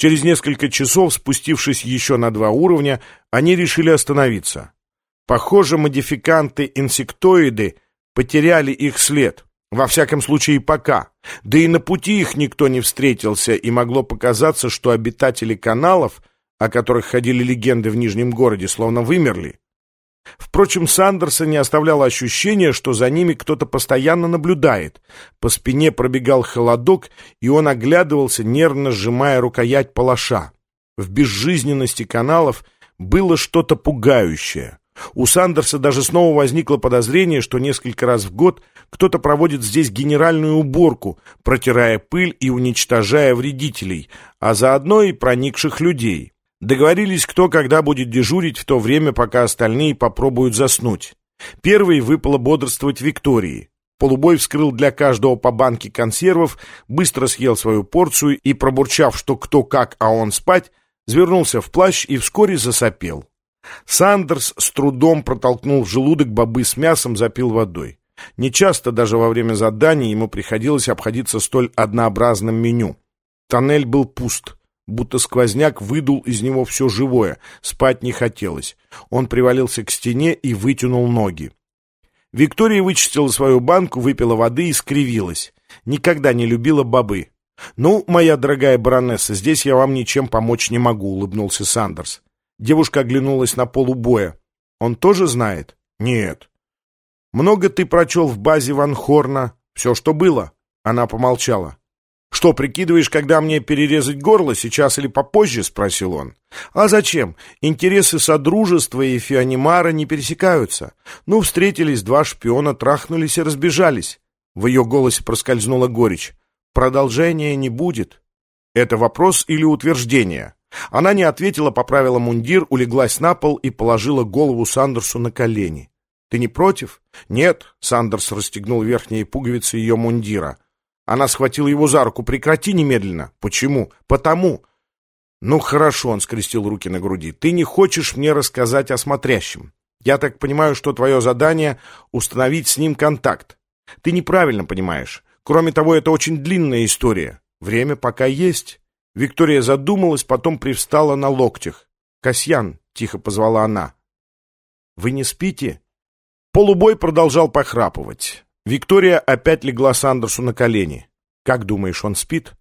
Через несколько часов, спустившись еще на два уровня, они решили остановиться. Похоже, модификанты-инсектоиды потеряли их след. Во всяком случае, пока. Да и на пути их никто не встретился, и могло показаться, что обитатели каналов, о которых ходили легенды в Нижнем городе, словно вымерли. Впрочем, Сандерса не оставляло ощущения, что за ними кто-то постоянно наблюдает. По спине пробегал холодок, и он оглядывался, нервно сжимая рукоять палаша. В безжизненности каналов было что-то пугающее. У Сандерса даже снова возникло подозрение, что несколько раз в год кто-то проводит здесь генеральную уборку, протирая пыль и уничтожая вредителей, а заодно и проникших людей. Договорились, кто когда будет дежурить в то время, пока остальные попробуют заснуть. Первый выпало бодрствовать Виктории. Полубой вскрыл для каждого по банке консервов, быстро съел свою порцию и, пробурчав, что кто как, а он спать, завернулся в плащ и вскоре засопел. Сандерс с трудом протолкнул в желудок бобы с мясом, запил водой. Нечасто даже во время заданий ему приходилось обходиться столь однообразным меню. Тоннель был пуст, будто сквозняк выдул из него все живое, спать не хотелось. Он привалился к стене и вытянул ноги. Виктория вычистила свою банку, выпила воды и скривилась. Никогда не любила бобы. «Ну, моя дорогая баронесса, здесь я вам ничем помочь не могу», — улыбнулся Сандерс. Девушка оглянулась на полубоя. «Он тоже знает?» «Нет». «Много ты прочел в базе Ван Хорна?» «Все, что было». Она помолчала. «Что, прикидываешь, когда мне перерезать горло, сейчас или попозже?» — спросил он. «А зачем? Интересы Содружества и Фианимара не пересекаются. Ну, встретились два шпиона, трахнулись и разбежались». В ее голосе проскользнула горечь. «Продолжения не будет». «Это вопрос или утверждение?» Она не ответила, поправила мундир, улеглась на пол и положила голову Сандерсу на колени. «Ты не против?» «Нет», — Сандерс расстегнул верхние пуговицы ее мундира. Она схватила его за руку. «Прекрати немедленно». «Почему?» «Потому». «Ну, хорошо», — он скрестил руки на груди. «Ты не хочешь мне рассказать о смотрящем. Я так понимаю, что твое задание — установить с ним контакт. Ты неправильно понимаешь. Кроме того, это очень длинная история. Время пока есть». Виктория задумалась, потом привстала на локтях. «Касьян», — тихо позвала она. «Вы не спите?» Полубой продолжал похрапывать. Виктория опять легла Сандерсу на колени. «Как думаешь, он спит?»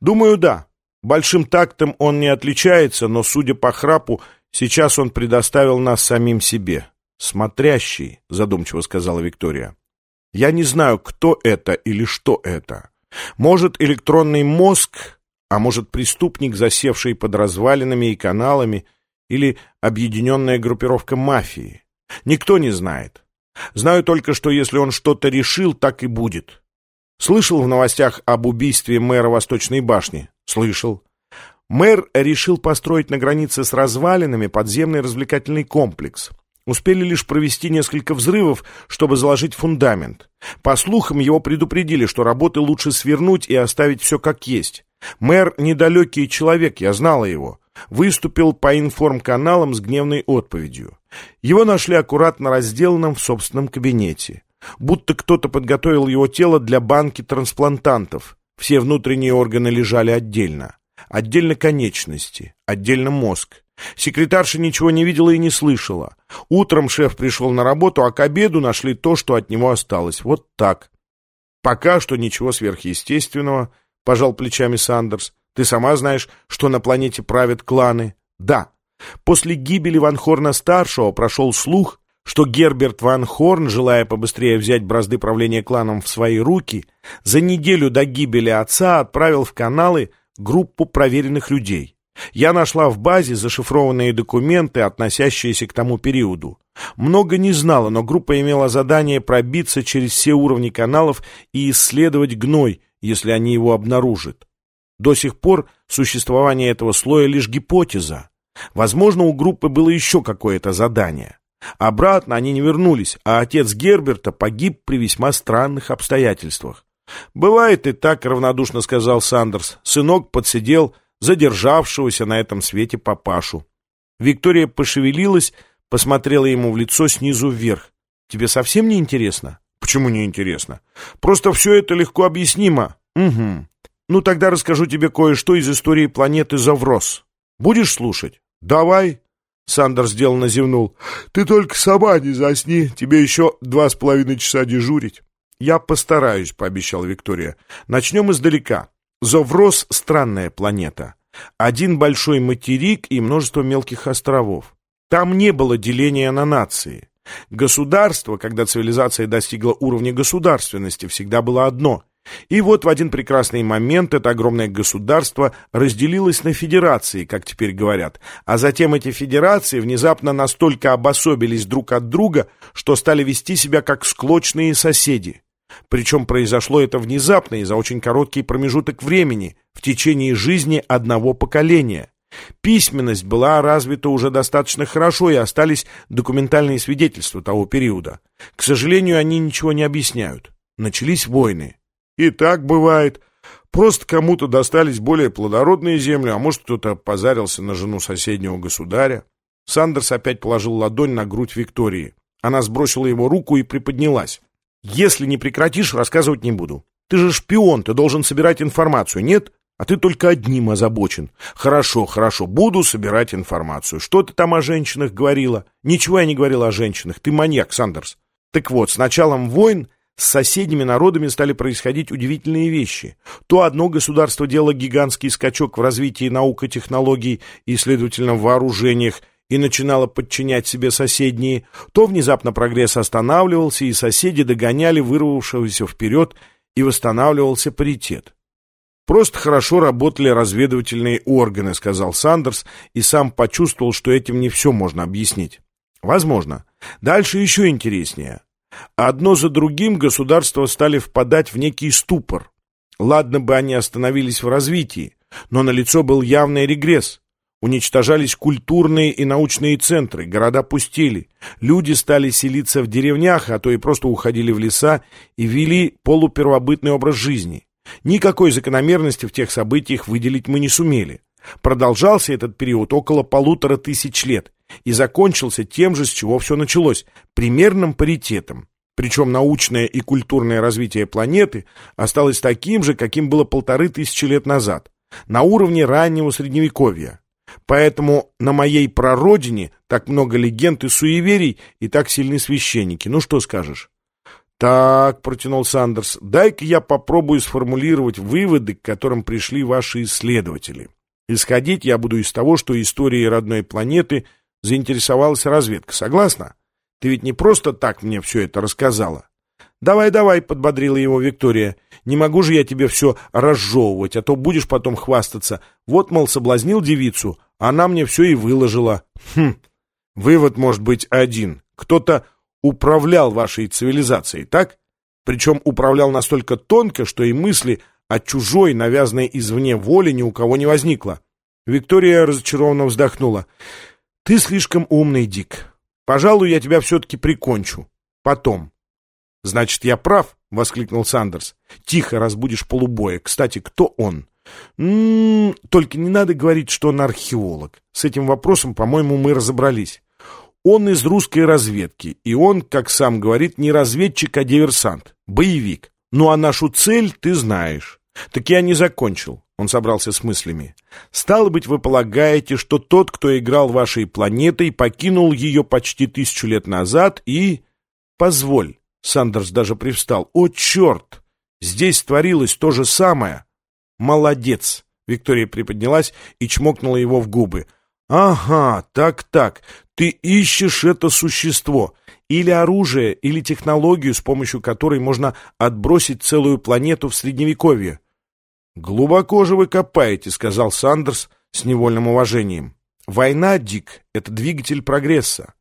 «Думаю, да. Большим тактом он не отличается, но, судя по храпу, сейчас он предоставил нас самим себе». «Смотрящий», — задумчиво сказала Виктория. «Я не знаю, кто это или что это. Может, электронный мозг, а может, преступник, засевший под развалинами и каналами, или объединенная группировка мафии. Никто не знает. Знаю только, что если он что-то решил, так и будет. Слышал в новостях об убийстве мэра Восточной башни? Слышал. Мэр решил построить на границе с развалинами подземный развлекательный комплекс. Успели лишь провести несколько взрывов, чтобы заложить фундамент. По слухам, его предупредили, что работы лучше свернуть и оставить все как есть. Мэр недалекий человек, я знала его. Выступил по информканалам с гневной отповедью. Его нашли аккуратно разделанным в собственном кабинете. Будто кто-то подготовил его тело для банки трансплантантов. Все внутренние органы лежали отдельно. Отдельно конечности, отдельно мозг. Секретарша ничего не видела и не слышала. Утром шеф пришел на работу, а к обеду нашли то, что от него осталось. Вот так. Пока что ничего сверхъестественного, — пожал плечами Сандерс. «Ты сама знаешь, что на планете правят кланы?» «Да. После гибели Ван Хорна-старшего прошел слух, что Герберт Ван Хорн, желая побыстрее взять бразды правления кланом в свои руки, за неделю до гибели отца отправил в каналы группу проверенных людей. Я нашла в базе зашифрованные документы, относящиеся к тому периоду. Много не знала, но группа имела задание пробиться через все уровни каналов и исследовать гной, если они его обнаружат. До сих пор существование этого слоя лишь гипотеза. Возможно, у группы было еще какое-то задание. Обратно они не вернулись, а отец Герберта погиб при весьма странных обстоятельствах. «Бывает и так», — равнодушно сказал Сандерс. Сынок подсидел задержавшегося на этом свете папашу. Виктория пошевелилась, посмотрела ему в лицо снизу вверх. «Тебе совсем не интересно?» Почему не интересно? Просто все это легко объяснимо. Угу. Ну, тогда расскажу тебе кое-что из истории планеты Заврос. Будешь слушать? Давай. Сандер сделанно зевнул. Ты только сама не засни, тебе еще два с половиной часа дежурить. Я постараюсь, пообещал Виктория. Начнем издалека. Зоврос — странная планета. Один большой материк и множество мелких островов. Там не было деления на нации. Государство, когда цивилизация достигла уровня государственности, всегда было одно. И вот в один прекрасный момент это огромное государство разделилось на федерации, как теперь говорят, а затем эти федерации внезапно настолько обособились друг от друга, что стали вести себя как склочные соседи. Причем произошло это внезапно и за очень короткий промежуток времени, в течение жизни одного поколения. Письменность была развита уже достаточно хорошо, и остались документальные свидетельства того периода. К сожалению, они ничего не объясняют. Начались войны. И так бывает. Просто кому-то достались более плодородные земли, а может, кто-то позарился на жену соседнего государя. Сандерс опять положил ладонь на грудь Виктории. Она сбросила его руку и приподнялась. «Если не прекратишь, рассказывать не буду. Ты же шпион, ты должен собирать информацию, нет? А ты только одним озабочен. Хорошо, хорошо, буду собирать информацию. Что ты там о женщинах говорила? Ничего я не говорила о женщинах. Ты маньяк, Сандерс. Так вот, с началом войн с соседними народами стали происходить удивительные вещи. То одно государство делало гигантский скачок в развитии наук и технологий и, следовательно, в вооружениях, и начинало подчинять себе соседние, то внезапно прогресс останавливался, и соседи догоняли вырвавшегося вперед, и восстанавливался паритет. «Просто хорошо работали разведывательные органы», — сказал Сандерс, и сам почувствовал, что этим не все можно объяснить. «Возможно. Дальше еще интереснее. Одно за другим государства стали впадать в некий ступор. Ладно бы они остановились в развитии, но налицо был явный регресс. Уничтожались культурные и научные центры, города пустели, люди стали селиться в деревнях, а то и просто уходили в леса и вели полупервобытный образ жизни. Никакой закономерности в тех событиях выделить мы не сумели. Продолжался этот период около полутора тысяч лет и закончился тем же, с чего все началось – примерным паритетом. Причем научное и культурное развитие планеты осталось таким же, каким было полторы тысячи лет назад, на уровне раннего Средневековья. Поэтому на моей прародине так много легенд и суеверий и так сильны священники. Ну что скажешь? «Так», — протянул Сандерс, — «дай-ка я попробую сформулировать выводы, к которым пришли ваши исследователи. Исходить я буду из того, что историей родной планеты заинтересовалась разведка. Согласна? Ты ведь не просто так мне все это рассказала». «Давай, давай», — подбодрила его Виктория. «Не могу же я тебе все разжевывать, а то будешь потом хвастаться. Вот, мол, соблазнил девицу, она мне все и выложила». «Хм, вывод может быть один. Кто-то управлял вашей цивилизацией, так? Причем управлял настолько тонко, что и мысли о чужой, навязанной извне воле ни у кого не возникло. Виктория разочарованно вздохнула. «Ты слишком умный, Дик. Пожалуй, я тебя все-таки прикончу. Потом». «Значит, я прав?» — воскликнул Сандерс. «Тихо разбудишь полубоя. Кстати, кто он?» М «М-м, -м, «Только не надо говорить, что он археолог. С этим вопросом, по-моему, мы разобрались. Он из русской разведки, и он, как сам говорит, не разведчик, а диверсант, боевик. Ну а нашу цель ты знаешь. Так я не закончил. Он собрался с мыслями. Стало быть, вы полагаете, что тот, кто играл вашей планетой, покинул ее почти тысячу лет назад и... Позволь. Сандерс даже привстал. О, черт! Здесь творилось то же самое. Молодец. Виктория приподнялась и чмокнула его в губы. «Ага, так-так, ты ищешь это существо, или оружие, или технологию, с помощью которой можно отбросить целую планету в Средневековье». «Глубоко же вы копаете», — сказал Сандерс с невольным уважением. «Война, Дик, — это двигатель прогресса».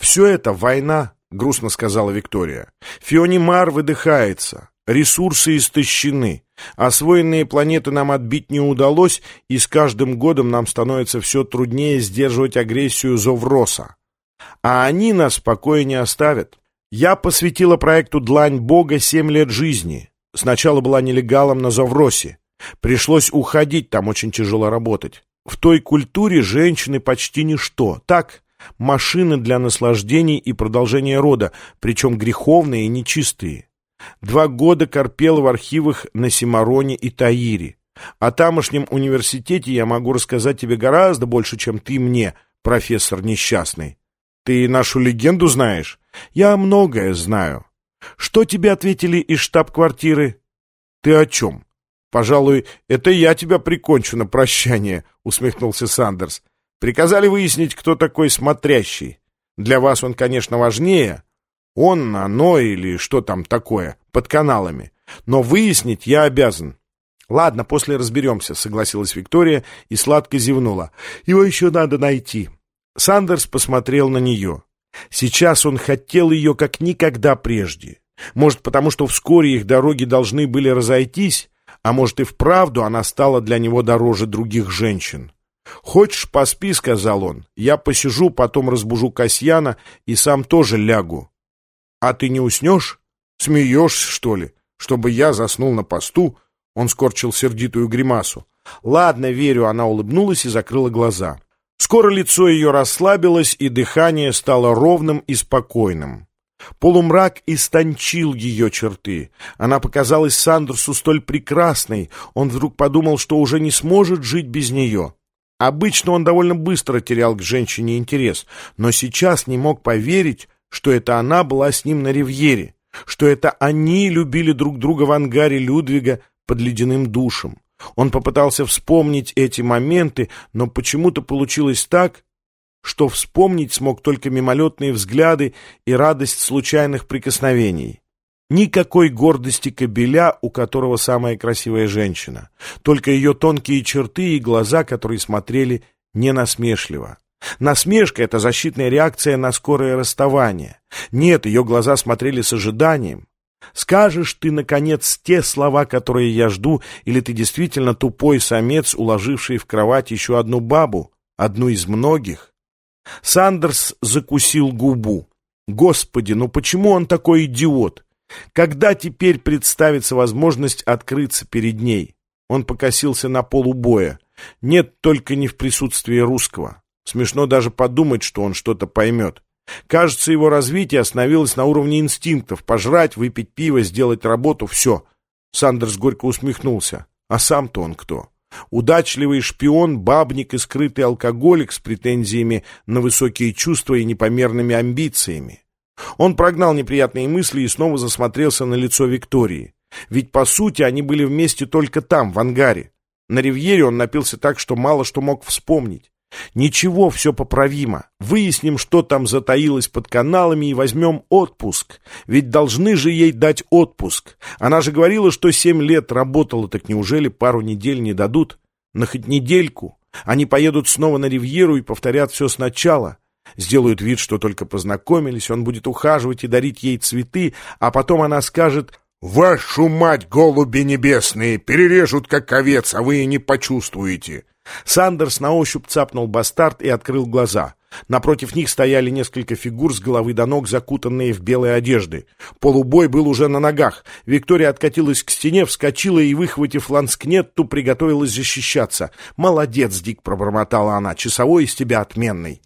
«Все это война», — грустно сказала Виктория. «Фионимар выдыхается, ресурсы истощены, Освоенные планеты нам отбить не удалось, и с каждым годом нам становится все труднее сдерживать агрессию Зовроса. А они нас в покое не оставят. Я посвятила проекту «Длань Бога» семь лет жизни. Сначала была нелегалом на Зовросе. Пришлось уходить, там очень тяжело работать. В той культуре женщины почти ничто. Так, машины для наслаждений и продолжения рода, причем греховные и нечистые. Два года корпел в архивах на Симароне и Таире. О тамошнем университете я могу рассказать тебе гораздо больше, чем ты мне, профессор несчастный. Ты нашу легенду знаешь? Я многое знаю. Что тебе ответили из штаб-квартиры? Ты о чем? Пожалуй, это я тебя прикончу на прощание, усмехнулся Сандерс. Приказали выяснить, кто такой смотрящий. Для вас он, конечно, важнее. Он, оно или что там такое, под каналами. Но выяснить я обязан. «Ладно, после разберемся», — согласилась Виктория и сладко зевнула. «Его еще надо найти». Сандерс посмотрел на нее. Сейчас он хотел ее как никогда прежде. Может, потому что вскоре их дороги должны были разойтись, а может и вправду она стала для него дороже других женщин. «Хочешь, поспи», — сказал он. «Я посижу, потом разбужу Касьяна и сам тоже лягу». «А ты не уснешь? Смеешься, что ли? Чтобы я заснул на посту?» Он скорчил сердитую гримасу. «Ладно, верю», — она улыбнулась и закрыла глаза. Скоро лицо ее расслабилось, и дыхание стало ровным и спокойным. Полумрак истончил ее черты. Она показалась Сандерсу столь прекрасной, он вдруг подумал, что уже не сможет жить без нее. Обычно он довольно быстро терял к женщине интерес, но сейчас не мог поверить, что это она была с ним на ривьере, что это они любили друг друга в ангаре Людвига под ледяным душем. Он попытался вспомнить эти моменты, но почему-то получилось так, что вспомнить смог только мимолетные взгляды и радость случайных прикосновений. Никакой гордости кобеля, у которого самая красивая женщина. Только ее тонкие черты и глаза, которые смотрели не насмешливо. Насмешка — это защитная реакция на скорое расставание. Нет, ее глаза смотрели с ожиданием. Скажешь ты, наконец, те слова, которые я жду, или ты действительно тупой самец, уложивший в кровать еще одну бабу, одну из многих? Сандерс закусил губу. Господи, ну почему он такой идиот? Когда теперь представится возможность открыться перед ней? Он покосился на полубоя. Нет, только не в присутствии русского. Смешно даже подумать, что он что-то поймет. Кажется, его развитие остановилось на уровне инстинктов. Пожрать, выпить пиво, сделать работу — все. Сандерс горько усмехнулся. А сам-то он кто? Удачливый шпион, бабник и скрытый алкоголик с претензиями на высокие чувства и непомерными амбициями. Он прогнал неприятные мысли и снова засмотрелся на лицо Виктории. Ведь, по сути, они были вместе только там, в ангаре. На ривьере он напился так, что мало что мог вспомнить. Ничего, все поправимо. Выясним, что там затаилось под каналами и возьмем отпуск. Ведь должны же ей дать отпуск. Она же говорила, что семь лет работала, так неужели пару недель не дадут? На хоть недельку. Они поедут снова на ривьеру и повторят все сначала. Сделают вид, что только познакомились, он будет ухаживать и дарить ей цветы, а потом она скажет «Вашу мать, голуби небесные, перережут как овец, а вы и не почувствуете». Сандерс на ощупь цапнул бастард и открыл глаза. Напротив них стояли несколько фигур с головы до ног, закутанные в белые одежды. Полубой был уже на ногах. Виктория откатилась к стене, вскочила и, выхватив ланскнетту, приготовилась защищаться. «Молодец, Дик!» — пробормотала она. «Часовой из тебя отменный!»